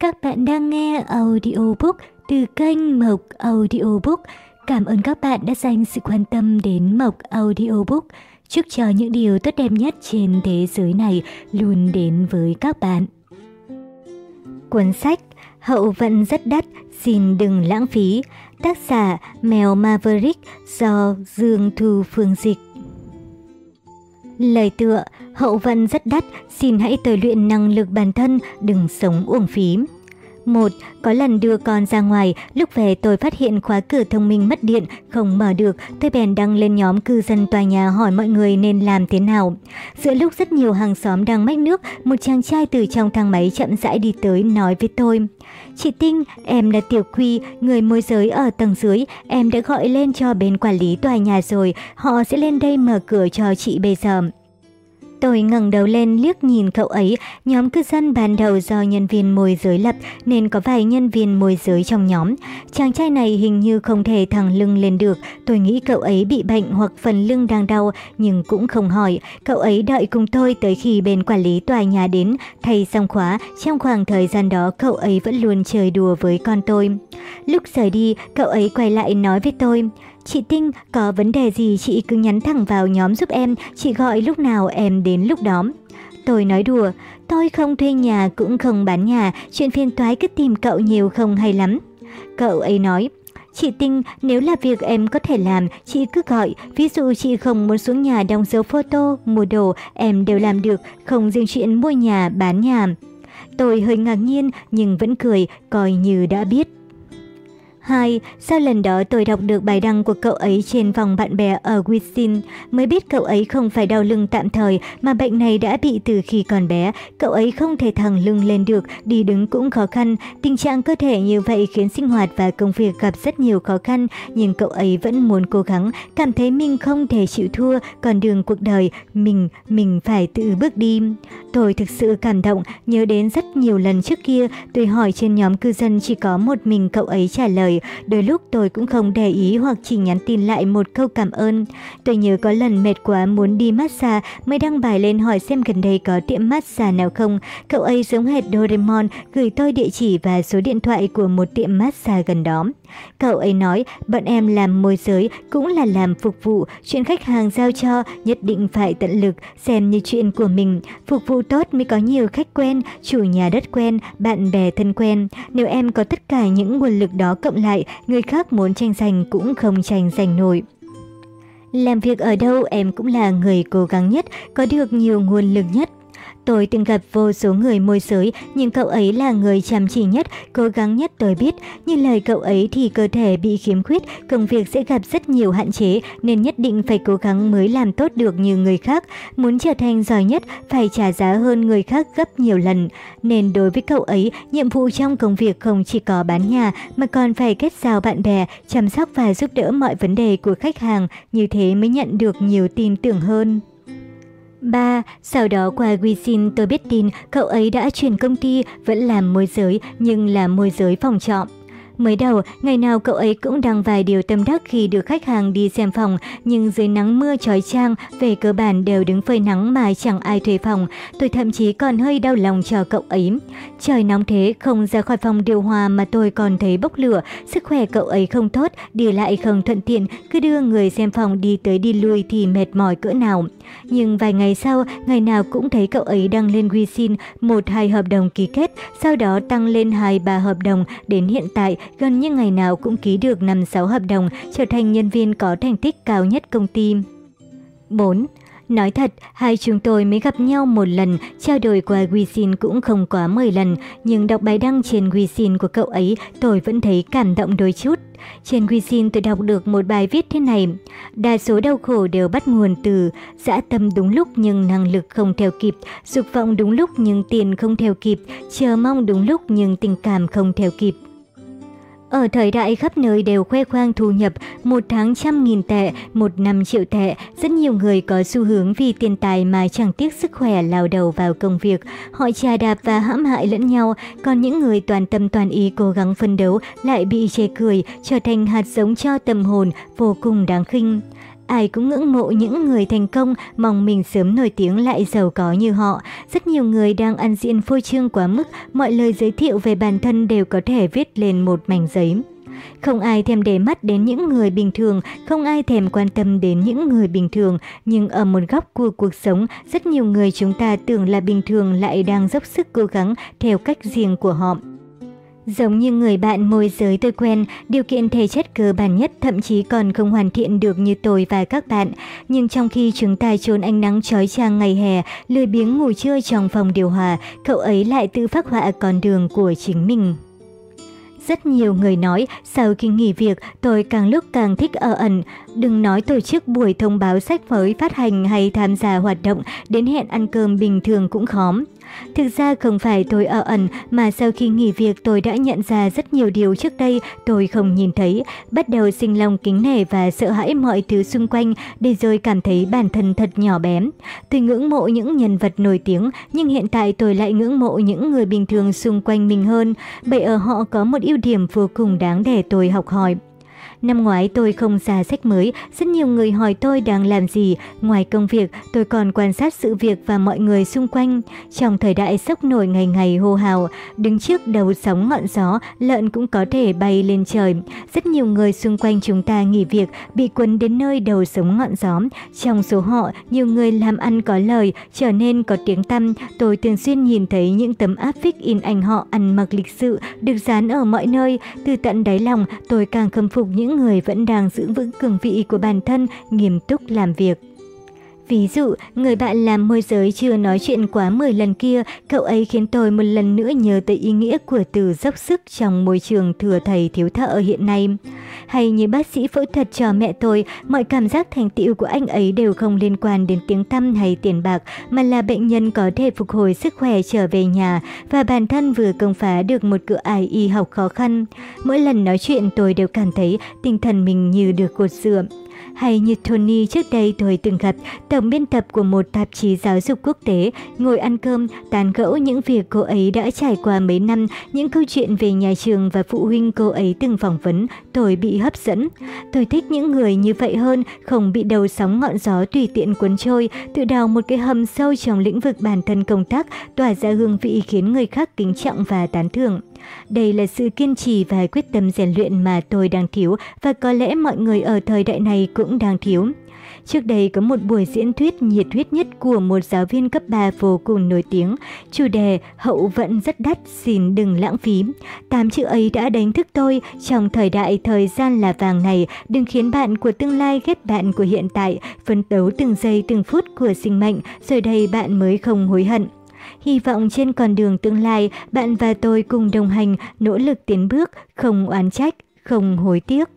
Các bạn đang nghe audiobook từ kênh Mộc Audiobook. Cảm ơn các bạn đã dành sự quan tâm đến Mộc Audiobook. Chúc cho những điều tốt đẹp nhất trên thế giới này luôn đến với các bạn. Cuốn sách Hậu vận rất đắt, xin đừng lãng phí. Tác giả Mèo Maverick do Dương Thu Phương Dịch. Lời tựa, hậu văn rất đắt, xin hãy tôi luyện năng lực bản thân, đừng sống uổng phí. Một, có lần đưa con ra ngoài, lúc về tôi phát hiện khóa cửa thông minh mất điện, không mở được, tôi bèn đăng lên nhóm cư dân tòa nhà hỏi mọi người nên làm thế nào. Giữa lúc rất nhiều hàng xóm đang mách nước, một chàng trai từ trong thang máy chậm rãi đi tới nói với tôi. Chị Tinh, em là Tiểu Quy, người môi giới ở tầng dưới, em đã gọi lên cho bên quản lý tòa nhà rồi, họ sẽ lên đây mở cửa cho chị bây giờ. Tôi ngẩng đầu lên liếc nhìn cậu ấy, nhóm cư dân ban đầu do nhân viên môi giới lập nên có vài nhân viên môi giới trong nhóm. Chàng trai này hình như không thể thẳng lưng lên được, tôi nghĩ cậu ấy bị bệnh hoặc phần lưng đang đau nhưng cũng không hỏi. Cậu ấy đợi cùng tôi tới khi bên quản lý tòa nhà đến, thay xong khóa, trong khoảng thời gian đó cậu ấy vẫn luôn chơi đùa với con tôi. Lúc rời đi, cậu ấy quay lại nói với tôi, Chị Tinh, có vấn đề gì chị cứ nhắn thẳng vào nhóm giúp em, chị gọi lúc nào em đến lúc đó. Tôi nói đùa, tôi không thuê nhà cũng không bán nhà, chuyện phiền toái cứ tìm cậu nhiều không hay lắm. Cậu ấy nói, Chị Tinh, nếu là việc em có thể làm, chị cứ gọi. Ví dụ chị không muốn xuống nhà đóng dấu photo, mua đồ, em đều làm được, không riêng chuyện mua nhà, bán nhà. Tôi hơi ngạc nhiên nhưng vẫn cười, coi như đã biết. 2. Sau lần đó tôi đọc được bài đăng của cậu ấy trên vòng bạn bè ở Wisin, mới biết cậu ấy không phải đau lưng tạm thời mà bệnh này đã bị từ khi còn bé. Cậu ấy không thể thẳng lưng lên được, đi đứng cũng khó khăn. Tình trạng cơ thể như vậy khiến sinh hoạt và công việc gặp rất nhiều khó khăn, nhưng cậu ấy vẫn muốn cố gắng, cảm thấy mình không thể chịu thua, còn đường cuộc đời, mình, mình phải tự bước đi. Tôi thực sự cảm động, nhớ đến rất nhiều lần trước kia, tôi hỏi trên nhóm cư dân chỉ có một mình cậu ấy trả lời đôi lúc tôi cũng không để ý hoặc chỉ nhắn tin lại một câu cảm ơn. Tôi nhớ có lần mệt quá muốn đi massage mới đăng bài lên hỏi xem gần đây có tiệm massage nào không. Cậu ấy giống hệt Doraemon gửi tôi địa chỉ và số điện thoại của một tiệm massage gần đó. Cậu ấy nói, bọn em làm môi giới cũng là làm phục vụ, chuyện khách hàng giao cho nhất định phải tận lực, xem như chuyện của mình. Phục vụ tốt mới có nhiều khách quen, chủ nhà đất quen, bạn bè thân quen. Nếu em có tất cả những nguồn lực đó cộng lại, người khác muốn tranh giành cũng không tranh giành nổi. Làm việc ở đâu em cũng là người cố gắng nhất, có được nhiều nguồn lực nhất. Tôi từng gặp vô số người môi giới, nhưng cậu ấy là người chăm chỉ nhất, cố gắng nhất tôi biết. Như lời cậu ấy thì cơ thể bị khiếm khuyết, công việc sẽ gặp rất nhiều hạn chế, nên nhất định phải cố gắng mới làm tốt được như người khác. Muốn trở thành giỏi nhất, phải trả giá hơn người khác gấp nhiều lần. Nên đối với cậu ấy, nhiệm vụ trong công việc không chỉ có bán nhà, mà còn phải kết giao bạn bè, chăm sóc và giúp đỡ mọi vấn đề của khách hàng, như thế mới nhận được nhiều tin tưởng hơn. 3. Sau đó qua WeSin tôi biết tin cậu ấy đã chuyển công ty, vẫn làm môi giới nhưng là môi giới phòng trọ. Mới đầu, ngày nào cậu ấy cũng đăng vài điều tâm đắc khi được khách hàng đi xem phòng, nhưng dưới nắng mưa trói trang, về cơ bản đều đứng phơi nắng mà chẳng ai thuê phòng. Tôi thậm chí còn hơi đau lòng cho cậu ấy. Trời nóng thế, không ra khỏi phòng điều hòa mà tôi còn thấy bốc lửa. Sức khỏe cậu ấy không tốt, đi lại không thuận tiện, cứ đưa người xem phòng đi tới đi lui thì mệt mỏi cỡ nào. Nhưng vài ngày sau, ngày nào cũng thấy cậu ấy đăng lên WeSin một hai hợp đồng ký kết, sau đó tăng lên hai ba hợp đồng, đến hiện tại gần như ngày nào cũng ký được 5-6 hợp đồng, trở thành nhân viên có thành tích cao nhất công ty. 4. Nói thật, hai chúng tôi mới gặp nhau một lần, trao đổi qua WeSin cũng không quá 10 lần, nhưng đọc bài đăng trên WeSin của cậu ấy, tôi vẫn thấy cảm động đôi chút. Trên WeSin tôi đọc được một bài viết thế này. Đa số đau khổ đều bắt nguồn từ dã tâm đúng lúc nhưng năng lực không theo kịp, dục vọng đúng lúc nhưng tiền không theo kịp, chờ mong đúng lúc nhưng tình cảm không theo kịp. Ở thời đại khắp nơi đều khoe khoang thu nhập, một tháng trăm nghìn tệ, một năm triệu tệ, rất nhiều người có xu hướng vì tiền tài mà chẳng tiếc sức khỏe lao đầu vào công việc. Họ trà đạp và hãm hại lẫn nhau, còn những người toàn tâm toàn ý cố gắng phân đấu lại bị chê cười, trở thành hạt giống cho tâm hồn vô cùng đáng khinh ai cũng ngưỡng mộ những người thành công, mong mình sớm nổi tiếng lại giàu có như họ. Rất nhiều người đang ăn diện phô trương quá mức, mọi lời giới thiệu về bản thân đều có thể viết lên một mảnh giấy. Không ai thèm để mắt đến những người bình thường, không ai thèm quan tâm đến những người bình thường, nhưng ở một góc của cuộc sống, rất nhiều người chúng ta tưởng là bình thường lại đang dốc sức cố gắng theo cách riêng của họ. Giống như người bạn môi giới tôi quen, điều kiện thể chất cơ bản nhất thậm chí còn không hoàn thiện được như tôi và các bạn. Nhưng trong khi chúng ta trốn ánh nắng chói chang ngày hè, lười biếng ngủ trưa trong phòng điều hòa, cậu ấy lại tự phát họa con đường của chính mình. Rất nhiều người nói, sau khi nghỉ việc, tôi càng lúc càng thích ở ẩn. Đừng nói tổ chức buổi thông báo sách mới phát hành hay tham gia hoạt động, đến hẹn ăn cơm bình thường cũng khó. Thực ra không phải tôi ở ẩn mà sau khi nghỉ việc tôi đã nhận ra rất nhiều điều trước đây tôi không nhìn thấy, bắt đầu sinh lòng kính nể và sợ hãi mọi thứ xung quanh để rồi cảm thấy bản thân thật nhỏ bé. Tôi ngưỡng mộ những nhân vật nổi tiếng nhưng hiện tại tôi lại ngưỡng mộ những người bình thường xung quanh mình hơn, bởi ở họ có một ưu điểm vô cùng đáng để tôi học hỏi. Năm ngoái tôi không ra sách mới, rất nhiều người hỏi tôi đang làm gì. Ngoài công việc, tôi còn quan sát sự việc và mọi người xung quanh. Trong thời đại sốc nổi ngày ngày hô hào, đứng trước đầu sóng ngọn gió, lợn cũng có thể bay lên trời. Rất nhiều người xung quanh chúng ta nghỉ việc, bị quấn đến nơi đầu sóng ngọn gió. Trong số họ, nhiều người làm ăn có lời, trở nên có tiếng tăm. Tôi thường xuyên nhìn thấy những tấm áp phích in ảnh họ ăn mặc lịch sự, được dán ở mọi nơi. Từ tận đáy lòng, tôi càng khâm phục những những người vẫn đang giữ vững cường vị của bản thân, nghiêm túc làm việc. Ví dụ, người bạn làm môi giới chưa nói chuyện quá 10 lần kia, cậu ấy khiến tôi một lần nữa nhớ tới ý nghĩa của từ dốc sức trong môi trường thừa thầy thiếu thợ hiện nay. Hay như bác sĩ phẫu thuật cho mẹ tôi, mọi cảm giác thành tựu của anh ấy đều không liên quan đến tiếng tăm hay tiền bạc, mà là bệnh nhân có thể phục hồi sức khỏe trở về nhà và bản thân vừa công phá được một cửa ải y học khó khăn. Mỗi lần nói chuyện tôi đều cảm thấy tinh thần mình như được cột dựa. Hay như Tony trước đây tôi từng gặp, tổng biên tập của một tạp chí giáo dục quốc tế, ngồi ăn cơm, tán gẫu những việc cô ấy đã trải qua mấy năm, những câu chuyện về nhà trường và phụ huynh cô ấy từng phỏng vấn, tôi bị hấp dẫn. Tôi thích những người như vậy hơn, không bị đầu sóng ngọn gió tùy tiện cuốn trôi, tự đào một cái hầm sâu trong lĩnh vực bản thân công tác, tỏa ra hương vị khiến người khác kính trọng và tán thưởng. Đây là sự kiên trì và quyết tâm rèn luyện mà tôi đang thiếu và có lẽ mọi người ở thời đại này cũng đang thiếu. Trước đây có một buổi diễn thuyết nhiệt huyết nhất của một giáo viên cấp 3 vô cùng nổi tiếng. Chủ đề hậu vận rất đắt, xin đừng lãng phí. Tám chữ ấy đã đánh thức tôi trong thời đại thời gian là vàng này. Đừng khiến bạn của tương lai ghét bạn của hiện tại, phấn đấu từng giây từng phút của sinh mệnh, rồi đây bạn mới không hối hận. Hy vọng trên con đường tương lai, bạn và tôi cùng đồng hành, nỗ lực tiến bước, không oán trách, không hối tiếc.